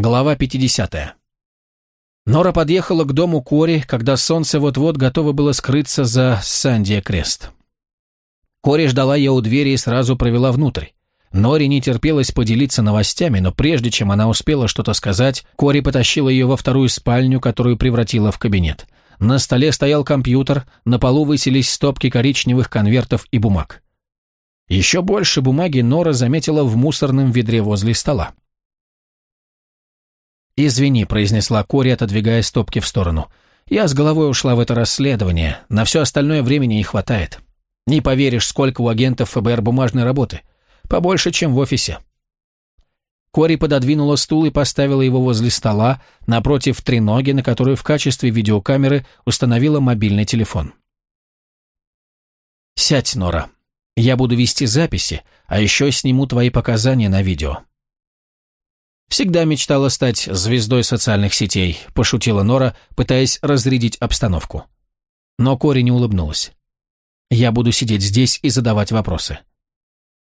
Глава 50. Нора подъехала к дому Кори, когда солнце вот-вот готово было скрыться за Сандия Крест. Кори ждала ее у двери и сразу провела внутрь. Норе не терпелось поделиться новостями, но прежде чем она успела что-то сказать, Кори потащила ее во вторую спальню, которую превратила в кабинет. На столе стоял компьютер, на полу высились стопки коричневых конвертов и бумаг. Еще больше бумаги Нора заметила в мусорном ведре возле стола. «Извини», — произнесла Кори, отодвигая стопки в сторону. «Я с головой ушла в это расследование. На все остальное времени не хватает. Не поверишь, сколько у агентов ФБР бумажной работы. Побольше, чем в офисе». Кори пододвинула стул и поставила его возле стола, напротив треноги, на которую в качестве видеокамеры установила мобильный телефон. «Сядь, Нора. Я буду вести записи, а еще сниму твои показания на видео. «Всегда мечтала стать звездой социальных сетей», – пошутила Нора, пытаясь разрядить обстановку. Но Кори не улыбнулась. «Я буду сидеть здесь и задавать вопросы».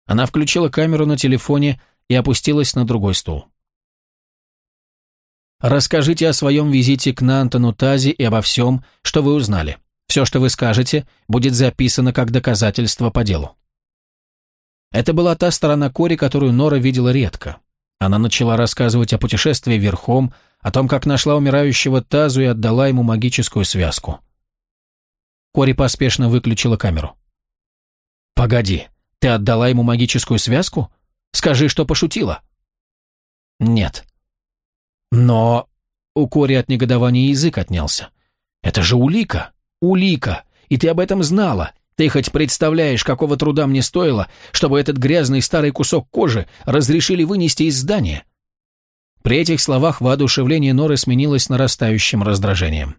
Она включила камеру на телефоне и опустилась на другой стул. «Расскажите о своем визите к Нантону Тази и обо всем, что вы узнали. Все, что вы скажете, будет записано как доказательство по делу». Это была та сторона Кори, которую Нора видела редко. Она начала рассказывать о путешествии верхом, о том, как нашла умирающего Тазу и отдала ему магическую связку. Кори поспешно выключила камеру. «Погоди, ты отдала ему магическую связку? Скажи, что пошутила». «Нет». «Но...» У Кори от негодования язык отнялся. «Это же улика! Улика! И ты об этом знала! Ты хоть представляешь, какого труда мне стоило, чтобы этот грязный старый кусок кожи разрешили вынести из здания?» При этих словах воодушевление Норы сменилось нарастающим раздражением.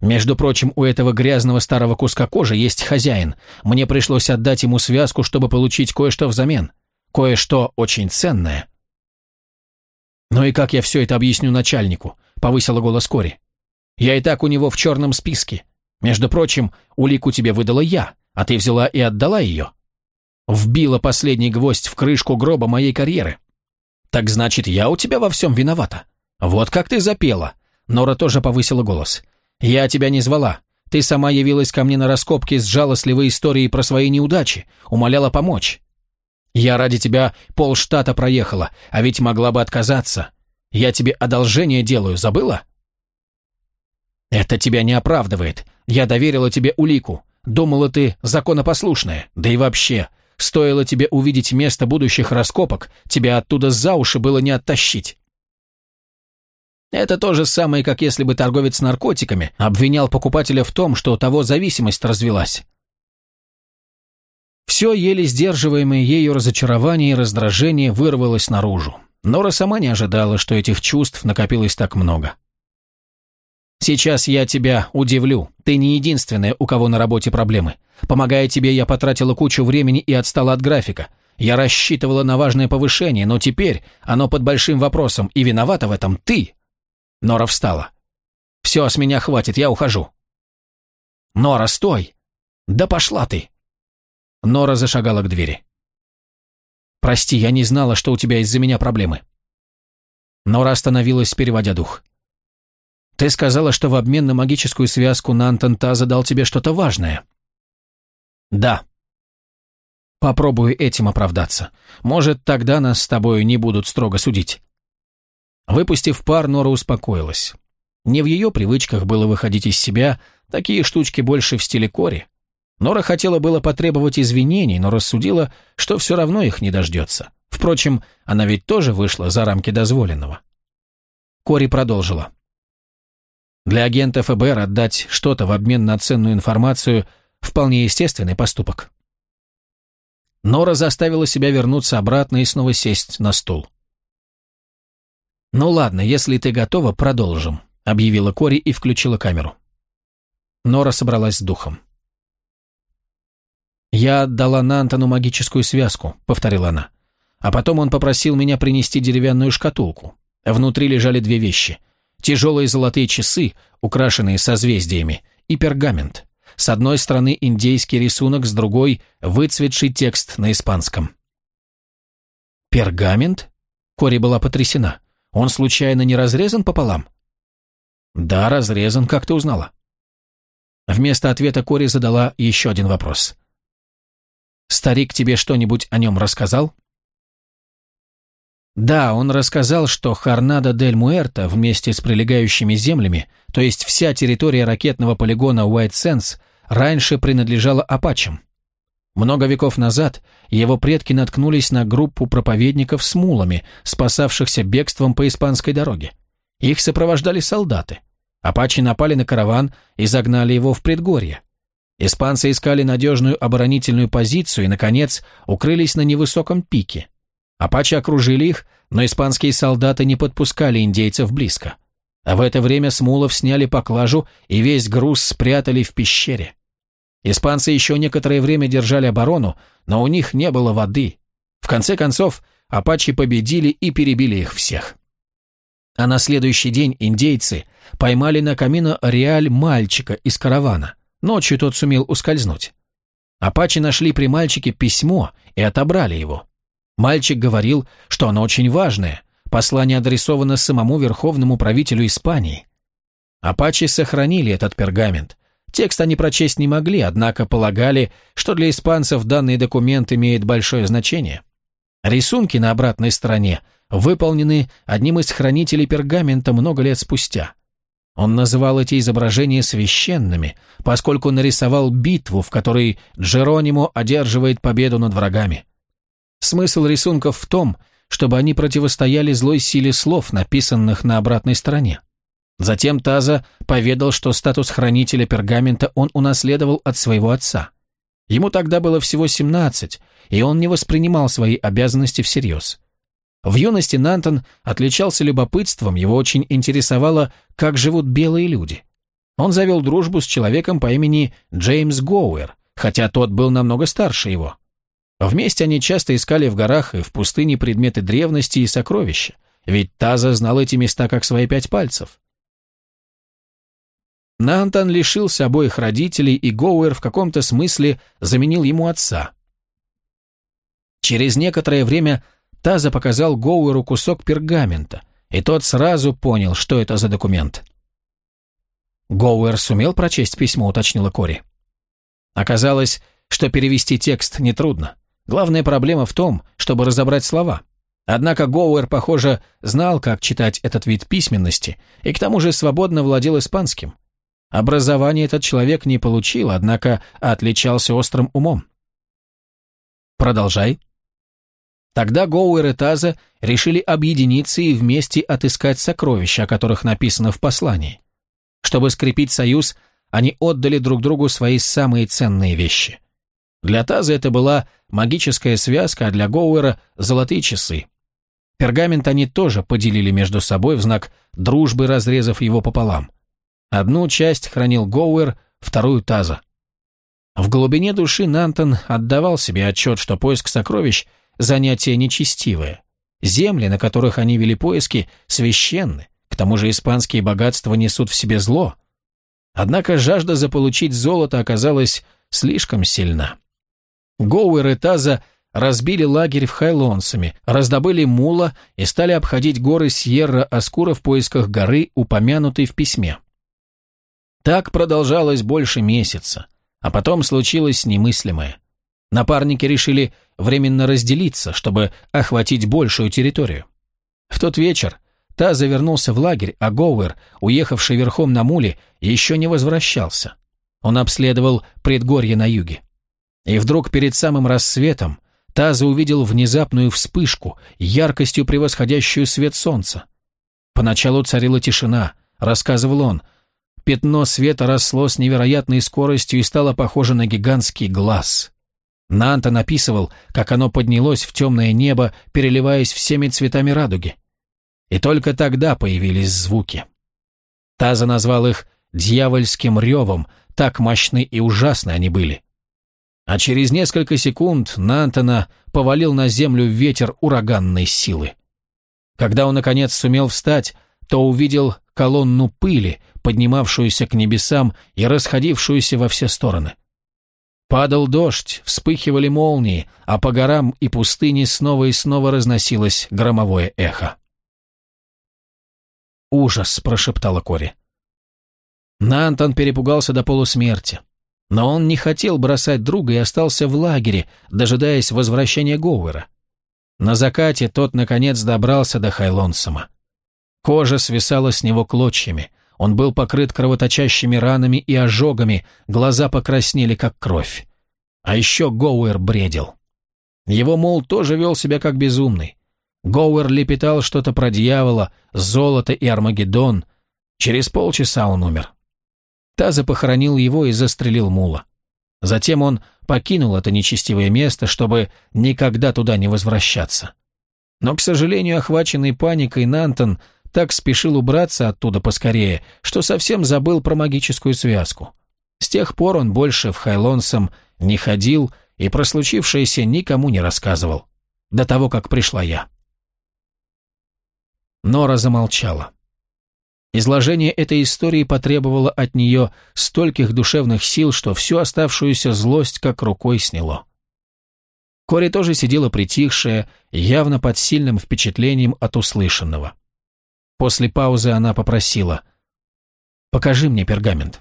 «Между прочим, у этого грязного старого куска кожи есть хозяин. Мне пришлось отдать ему связку, чтобы получить кое-что взамен. Кое-что очень ценное». «Ну и как я все это объясню начальнику?» — повысила голос Кори. «Я и так у него в черном списке. Между прочим, улику тебе выдала я, а ты взяла и отдала ее. Вбила последний гвоздь в крышку гроба моей карьеры. Так значит, я у тебя во всем виновата. Вот как ты запела. Нора тоже повысила голос. Я тебя не звала. Ты сама явилась ко мне на раскопки с жалостливой историей про свои неудачи, умоляла помочь. Я ради тебя полштата проехала, а ведь могла бы отказаться. Я тебе одолжение делаю, забыла? Это тебя не оправдывает. Я доверила тебе улику. Думала ты законопослушная. Да и вообще, стоило тебе увидеть место будущих раскопок, тебя оттуда за уши было не оттащить. Это то же самое, как если бы торговец наркотиками обвинял покупателя в том, что у того зависимость развелась. Все еле сдерживаемое ею разочарование и раздражение вырвалось наружу. Нора сама не ожидала, что этих чувств накопилось так много. Сейчас я тебя удивлю. Ты не единственная, у кого на работе проблемы. Помогая тебе, я потратила кучу времени и отстала от графика. Я рассчитывала на важное повышение, но теперь оно под большим вопросом, и виновата в этом ты. Нора встала. Все, с меня хватит, я ухожу. Нора, стой! Да пошла ты! Нора зашагала к двери. Прости, я не знала, что у тебя из-за меня проблемы. Нора остановилась, переводя дух. Ты сказала, что в обмен на магическую связку Нантон Та задал тебе что-то важное. Да. Попробую этим оправдаться. Может, тогда нас с тобой не будут строго судить. Выпустив пар, Нора успокоилась. Не в ее привычках было выходить из себя, такие штучки больше в стиле Кори. Нора хотела было потребовать извинений, но рассудила, что все равно их не дождется. Впрочем, она ведь тоже вышла за рамки дозволенного. Кори продолжила. Для агента ФБР отдать что-то в обмен на ценную информацию – вполне естественный поступок. Нора заставила себя вернуться обратно и снова сесть на стул. «Ну ладно, если ты готова, продолжим», – объявила Кори и включила камеру. Нора собралась с духом. «Я отдала Нантону магическую связку», — повторила она. «А потом он попросил меня принести деревянную шкатулку. Внутри лежали две вещи тяжелые золотые часы, украшенные созвездиями, и пергамент. С одной стороны индейский рисунок, с другой – выцветший текст на испанском. «Пергамент?» Кори была потрясена. Он случайно не разрезан пополам? Да, разрезан, как ты узнала? Вместо ответа Кори задала еще один вопрос. Старик тебе что-нибудь о нем рассказал? Да, он рассказал, что Хорнадо дель Муэрто вместе с прилегающими землями, то есть вся территория ракетного полигона Уайт Сенс, раньше принадлежала апачам. Много веков назад его предки наткнулись на группу проповедников с мулами, спасавшихся бегством по испанской дороге. Их сопровождали солдаты. Апачи напали на караван и загнали его в предгорье. Испанцы искали надежную оборонительную позицию и, наконец, укрылись на невысоком пике. Апачи окружили их, но испанские солдаты не подпускали индейцев близко. А в это время с мулов сняли поклажу и весь груз спрятали в пещере. Испанцы еще некоторое время держали оборону, но у них не было воды. В конце концов, апачи победили и перебили их всех. А на следующий день индейцы поймали на камино Реаль мальчика из каравана. Ночью тот сумел ускользнуть. Апачи нашли при мальчике письмо и отобрали его. Мальчик говорил, что оно очень важное. Послание адресовано самому верховному правителю Испании. Апачи сохранили этот пергамент, Текст они прочесть не могли, однако полагали, что для испанцев данный документ имеет большое значение. Рисунки на обратной стороне выполнены одним из хранителей пергамента много лет спустя. Он называл эти изображения священными, поскольку нарисовал битву, в которой Джеронимо одерживает победу над врагами. Смысл рисунков в том, чтобы они противостояли злой силе слов, написанных на обратной стороне. Затем Таза поведал, что статус хранителя пергамента он унаследовал от своего отца. Ему тогда было всего 17, и он не воспринимал свои обязанности всерьез. В юности Нантон отличался любопытством, его очень интересовало, как живут белые люди. Он завел дружбу с человеком по имени Джеймс Гоуэр, хотя тот был намного старше его. Вместе они часто искали в горах и в пустыне предметы древности и сокровища, ведь Таза знал эти места как свои пять пальцев. Нантан лишился обоих родителей, и Гоуэр в каком-то смысле заменил ему отца. Через некоторое время Таза показал Гоуэру кусок пергамента, и тот сразу понял, что это за документ. Гоуэр сумел прочесть письмо, уточнила Кори. Оказалось, что перевести текст нетрудно. Главная проблема в том, чтобы разобрать слова. Однако Гоуэр, похоже, знал, как читать этот вид письменности, и к тому же свободно владел испанским. Образование этот человек не получил, однако отличался острым умом. Продолжай. Тогда Гоуэр и Таза решили объединиться и вместе отыскать сокровища, о которых написано в послании. Чтобы скрепить союз, они отдали друг другу свои самые ценные вещи. Для Таза это была магическая связка, а для Гоуэра – золотые часы. Пергамент они тоже поделили между собой в знак дружбы, разрезав его пополам. Одну часть хранил Гоуэр, вторую Таза. В глубине души Нантон отдавал себе отчет, что поиск сокровищ – занятие нечестивое. Земли, на которых они вели поиски, священны, к тому же испанские богатства несут в себе зло. Однако жажда заполучить золото оказалась слишком сильна. Гоуэр и Таза разбили лагерь в Хайлонсами, раздобыли мула и стали обходить горы Сьерра-Аскура в поисках горы, упомянутой в письме. Так продолжалось больше месяца, а потом случилось немыслимое. Напарники решили временно разделиться, чтобы охватить большую территорию. В тот вечер Та завернулся в лагерь, а Гоуэр, уехавший верхом на муле, еще не возвращался. Он обследовал предгорье на юге. И вдруг перед самым рассветом Таза увидел внезапную вспышку, яркостью превосходящую свет солнца. Поначалу царила тишина, рассказывал он, Пятно света росло с невероятной скоростью и стало похоже на гигантский глаз. Нанта написывал, как оно поднялось в темное небо, переливаясь всеми цветами радуги. И только тогда появились звуки. Таза назвал их «дьявольским ревом», так мощны и ужасны они были. А через несколько секунд Нантона повалил на землю ветер ураганной силы. Когда он, наконец, сумел встать, то увидел колонну пыли, поднимавшуюся к небесам и расходившуюся во все стороны. Падал дождь, вспыхивали молнии, а по горам и пустыне снова и снова разносилось громовое эхо. ужас!» – прошептала Кори. Нантон перепугался до полусмерти. Но он не хотел бросать друга и остался в лагере, дожидаясь возвращения Гоуэра. На закате тот, наконец, добрался до Хайлонсома. Кожа свисала с него клочьями, он был покрыт кровоточащими ранами и ожогами, глаза покраснели, как кровь. А еще Гоуэр бредил. Его, мол, тоже вел себя как безумный. Гоуэр лепетал что-то про дьявола, золото и Армагеддон. Через полчаса он умер. Таза похоронил его и застрелил мула. Затем он покинул это нечестивое место, чтобы никогда туда не возвращаться. Но, к сожалению, охваченный паникой Нантон так спешил убраться оттуда поскорее, что совсем забыл про магическую связку. С тех пор он больше в Хайлонсом не ходил и про случившееся никому не рассказывал. До того, как пришла я. Нора замолчала. Изложение этой истории потребовало от нее стольких душевных сил, что всю оставшуюся злость как рукой сняло. Кори тоже сидела притихшая, явно под сильным впечатлением от услышанного. После паузы она попросила «Покажи мне пергамент».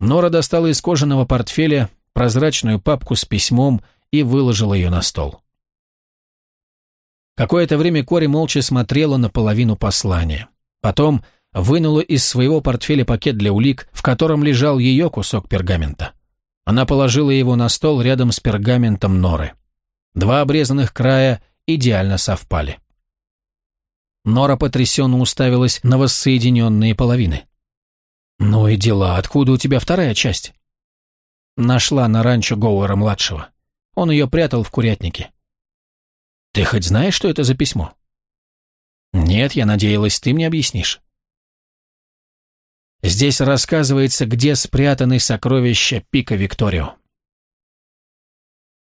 Нора достала из кожаного портфеля прозрачную папку с письмом и выложила ее на стол. Какое-то время Кори молча смотрела на половину послания. Потом вынула из своего портфеля пакет для улик, в котором лежал ее кусок пергамента. Она положила его на стол рядом с пергаментом Норы. Два обрезанных края идеально совпали. Нора потрясенно уставилась на воссоединенные половины. «Ну и дела, откуда у тебя вторая часть?» Нашла на ранчо Гоуэра-младшего. Он ее прятал в курятнике. Ты хоть знаешь, что это за письмо? Нет, я надеялась, ты мне объяснишь. Здесь рассказывается, где спрятаны сокровища Пика Викторио.